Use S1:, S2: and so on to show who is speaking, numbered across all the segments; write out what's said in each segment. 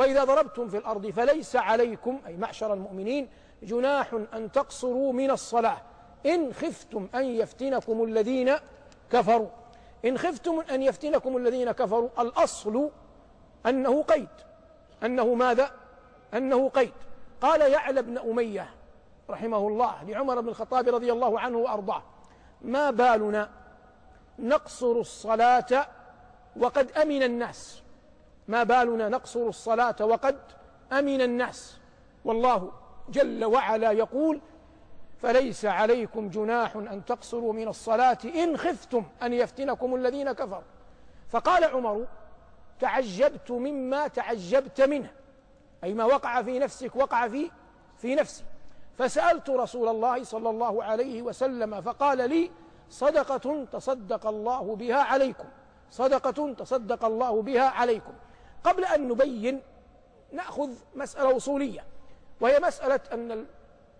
S1: وإذا ضربتم في الأرض فليس عليكم أي معشر المؤمنين جناح أن تقصروا من الصلاة. إن خفتم أن يفتنكم الذين كفروا. إن خفتم أن يفتنكم الذين كفروا الأصل أنه قيد. أنه ماذا؟ أنه قيد. قال يعلى بن أمية رحمه الله لعمر بن الخطاب رضي الله عنه وأرضاه ما بالنا نقصر الصلاة وقد أمن الناس. ما بالنا نقصر الصلاة وقد أمن الناس. والله جل وعلا يقول فليس عليكم جناح أن تقصروا من الصلاة إن خفتم أن يفتنكم الذين كفروا. فقال عمر تعجبت مما تعجبت منه. أي ما وقع في نفسك وقع في في نفسي. فسألت رسول الله صلى الله عليه وسلم فقال لي صدقة تصدق الله بها عليكم. صدقة تصدق الله بها عليكم. قبل أن نبين نأخذ مسألة أصولية وهي مسألة أن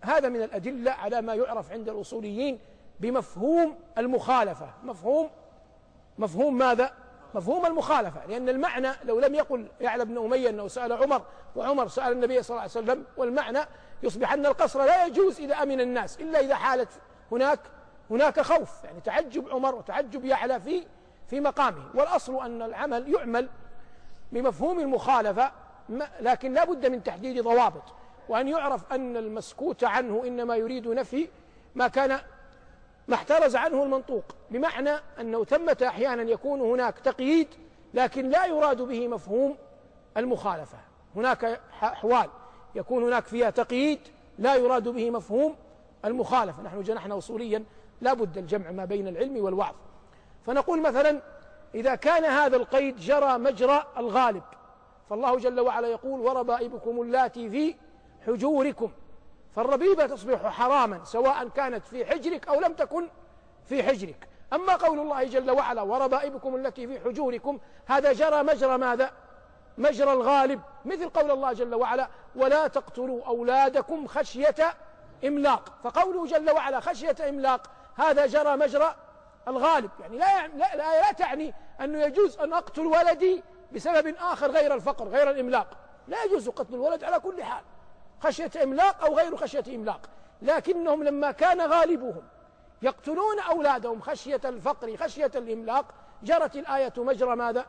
S1: هذا من الأدلة على ما يعرف عند الأصوليين بمفهوم المخالفة مفهوم مفهوم ماذا؟ مفهوم المخالفة لأن المعنى لو لم يقل يعلى بن أمية أنه سأل عمر وعمر سأل النبي صلى الله عليه وسلم والمعنى يصبح أن القصر لا يجوز إذا أمن الناس إلا إذا حالت هناك هناك خوف يعني تعجب عمر وتعجب يعلى في في مقامه والأصل أن العمل يعمل بمفهوم المخالفة لكن لا بد من تحديد ضوابط وأن يعرف أن المسكوت عنه إنما يريد نفي ما كان ما احترز عنه المنطوق بمعنى أنه ثمة أحيانا يكون هناك تقييد لكن لا يراد به مفهوم المخالفة. هناك أحوال يكون هناك فيها تقييد لا يراد به مفهوم المخالفة. نحن جنحنا أصوليا لا بد الجمع ما بين العلم والوعظ. فنقول مثلا إذا كان هذا القيد جرى مجرى الغالب. فالله جل وعلا يقول وربائبكم اللاتي في حجوركم. فالربيبة تصبح حراما سواء كانت في حجرك أو لم تكن في حجرك. أما قول الله جل وعلا وربائبكم التي في حجوركم هذا جرى مجرى ماذا؟ مجرى الغالب. مثل قول الله جل وعلا ولا تقتلوا أولادكم خشية إملاق. فقوله جل وعلا خشية إملاق هذا جرى مجرى الغالب. يعني لا, لا, لا, لا تعني أنه يجوز أن أقتل ولدي بسبب آخر غير الفقر غير الإملاق. لا يجوز قتل الولد على كل حال خشية إملاق أو غير خشية إملاق. لكنهم لما كان غالبهم يقتلون أولادهم خشية الفقر خشية الإملاق جرت الآية مجرى ماذا؟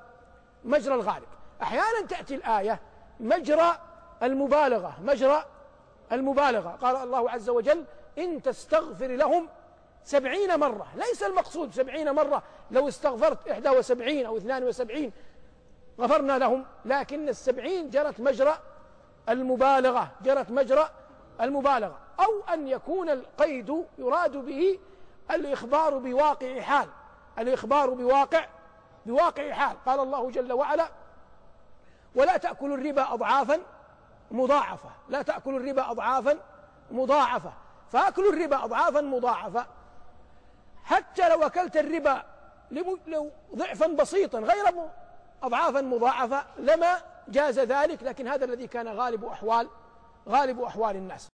S1: مجرى الغالب. أحيانا تأتي الآية مجرى المبالغة مجرى المبالغة. قال الله عز وجل إن تستغفر لهم سبعين مرة. ليس المقصود سبعين مرة. لو استغفرت إحدى وسبعين أو اثنان وسبعين غفرنا لهم. لكن السبعين جرت مجرى المبالغة. جرت مجرى المبالغة. أو أن يكون القيد يراد به الإخبار بواقع حال. الإخبار بواقع بواقع حال. قال الله جل وعلا ولا تأكلوا الربا أضعافا مضاعفة. لا تأكلوا الربا أضعافا مضاعفة. فأكل الربا أضعافا مضاعفة. حتى لو أكلت الربا ضعفا بسيطا غير أضعافا مضاعفة لما جاز ذلك لكن هذا الذي كان غالب أحوال غالب أحوال الناس.